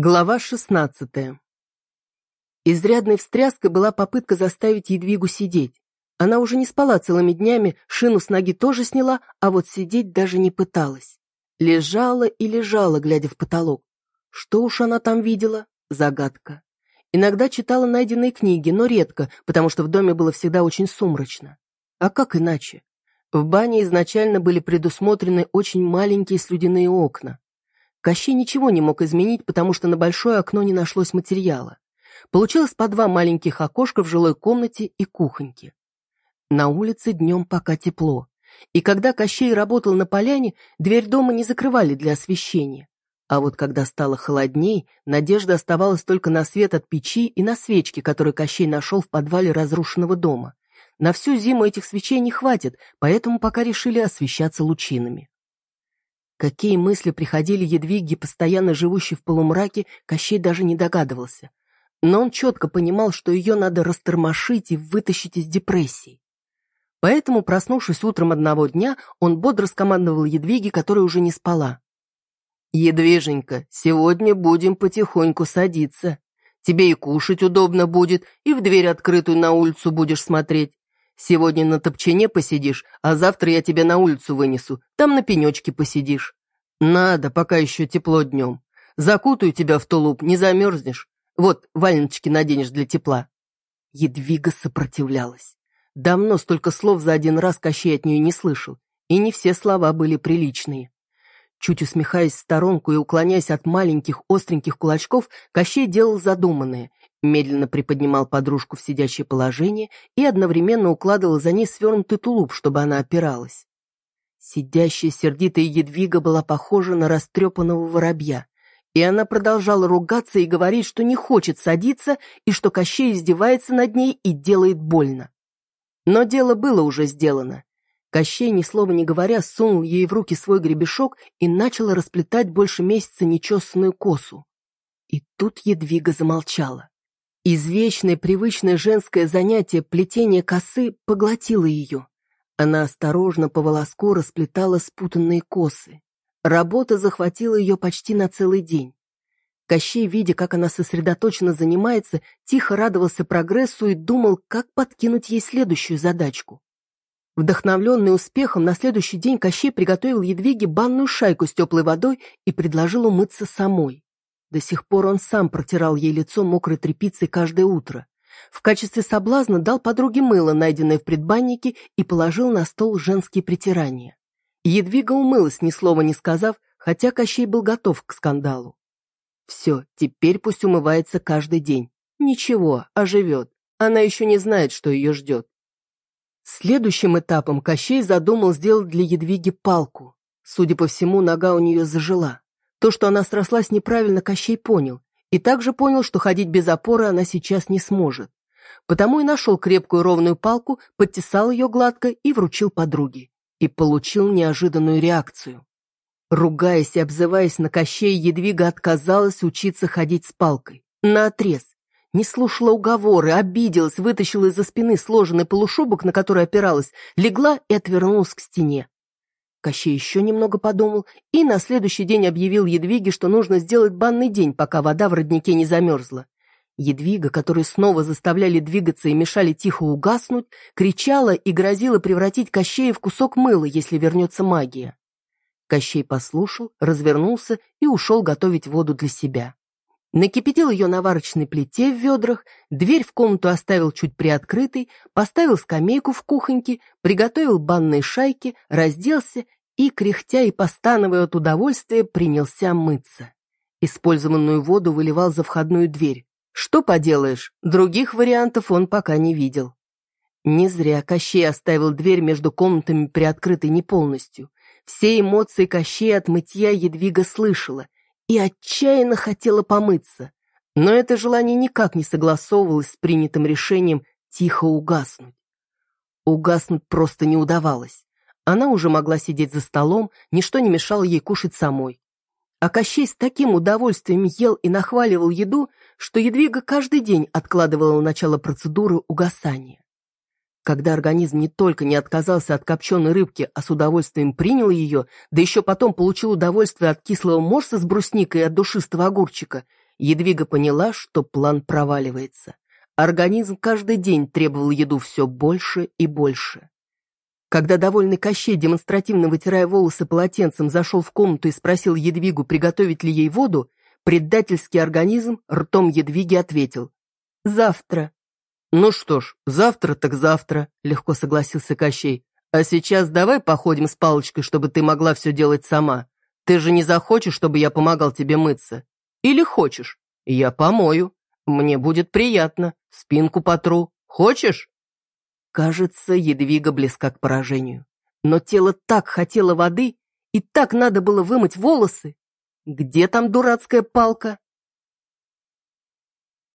Глава шестнадцатая. Изрядной встряской была попытка заставить Едвигу сидеть. Она уже не спала целыми днями, шину с ноги тоже сняла, а вот сидеть даже не пыталась. Лежала и лежала, глядя в потолок. Что уж она там видела? Загадка. Иногда читала найденные книги, но редко, потому что в доме было всегда очень сумрачно. А как иначе? В бане изначально были предусмотрены очень маленькие слюдяные окна. Кощей ничего не мог изменить, потому что на большое окно не нашлось материала. Получилось по два маленьких окошка в жилой комнате и кухоньке. На улице днем пока тепло. И когда Кощей работал на поляне, дверь дома не закрывали для освещения. А вот когда стало холодней, надежда оставалась только на свет от печи и на свечки, которые Кощей нашел в подвале разрушенного дома. На всю зиму этих свечей не хватит, поэтому пока решили освещаться лучинами. Какие мысли приходили Едвиге, постоянно живущей в полумраке, Кощей даже не догадывался. Но он четко понимал, что ее надо растормошить и вытащить из депрессии. Поэтому, проснувшись утром одного дня, он бодро скомандовал Едвиге, которая уже не спала. «Едвиженька, сегодня будем потихоньку садиться. Тебе и кушать удобно будет, и в дверь открытую на улицу будешь смотреть. Сегодня на топчине посидишь, а завтра я тебя на улицу вынесу, там на пенечке посидишь. Надо, пока еще тепло днем. Закутаю тебя в тулуп, не замерзнешь. Вот, валеночки наденешь для тепла». Едвига сопротивлялась. Давно столько слов за один раз Кощей от нее не слышал, и не все слова были приличные. Чуть усмехаясь в сторонку и уклоняясь от маленьких остреньких кулачков, Кощей делал задуманное, медленно приподнимал подружку в сидячее положение и одновременно укладывал за ней свернутый тулуп, чтобы она опиралась. Сидящая сердитая едвига была похожа на растрепанного воробья, и она продолжала ругаться и говорить, что не хочет садиться и что Кощей издевается над ней и делает больно. Но дело было уже сделано. Кощей, ни слова не говоря, сунул ей в руки свой гребешок и начал расплетать больше месяца нечесанную косу. И тут Едвига замолчала. Извечное привычное женское занятие плетения косы поглотило ее. Она осторожно по волоску расплетала спутанные косы. Работа захватила ее почти на целый день. Кощей, видя, как она сосредоточенно занимается, тихо радовался прогрессу и думал, как подкинуть ей следующую задачку. Вдохновленный успехом, на следующий день Кощей приготовил Едвиге банную шайку с теплой водой и предложил умыться самой. До сих пор он сам протирал ей лицо мокрой тряпицей каждое утро. В качестве соблазна дал подруге мыло, найденное в предбаннике, и положил на стол женские притирания. Едвига умылась, ни слова не сказав, хотя Кощей был готов к скандалу. Все, теперь пусть умывается каждый день. Ничего, оживет. Она еще не знает, что ее ждет. Следующим этапом Кощей задумал сделать для Едвиги палку. Судя по всему, нога у нее зажила. То, что она срослась неправильно, Кощей понял. И также понял, что ходить без опоры она сейчас не сможет. Потому и нашел крепкую ровную палку, подтесал ее гладко и вручил подруге. И получил неожиданную реакцию. Ругаясь и обзываясь на Кощей, Едвига отказалась учиться ходить с палкой. Наотрез. Не слушала уговоры, обиделась, вытащила из-за спины сложенный полушубок, на который опиралась, легла и отвернулась к стене. Кощей еще немного подумал и на следующий день объявил Едвиге, что нужно сделать банный день, пока вода в роднике не замерзла. Едвига, которую снова заставляли двигаться и мешали тихо угаснуть, кричала и грозила превратить Кощея в кусок мыла, если вернется магия. Кощей послушал, развернулся и ушел готовить воду для себя. Накипятил ее на варочной плите в ведрах, дверь в комнату оставил чуть приоткрытой, поставил скамейку в кухоньке, приготовил банные шайки, разделся и, кряхтя и постановая от удовольствия, принялся мыться. Использованную воду выливал за входную дверь. Что поделаешь, других вариантов он пока не видел. Не зря Кощей оставил дверь между комнатами приоткрытой не полностью. Все эмоции Кощея от мытья Едвига слышала — и отчаянно хотела помыться, но это желание никак не согласовывалось с принятым решением тихо угаснуть. Угаснуть просто не удавалось. Она уже могла сидеть за столом, ничто не мешало ей кушать самой. А Кощей с таким удовольствием ел и нахваливал еду, что Едвига каждый день откладывала начало процедуры угасания. Когда организм не только не отказался от копченой рыбки, а с удовольствием принял ее, да еще потом получил удовольствие от кислого морса с брусникой и от душистого огурчика, Едвига поняла, что план проваливается. Организм каждый день требовал еду все больше и больше. Когда довольный Кощей, демонстративно вытирая волосы полотенцем, зашел в комнату и спросил Едвигу, приготовить ли ей воду, предательский организм ртом Едвиги ответил «Завтра». «Ну что ж, завтра так завтра», — легко согласился Кощей. «А сейчас давай походим с палочкой, чтобы ты могла все делать сама. Ты же не захочешь, чтобы я помогал тебе мыться? Или хочешь? Я помою. Мне будет приятно. Спинку потру. Хочешь?» Кажется, Едвига близка к поражению. Но тело так хотело воды, и так надо было вымыть волосы. Где там дурацкая палка?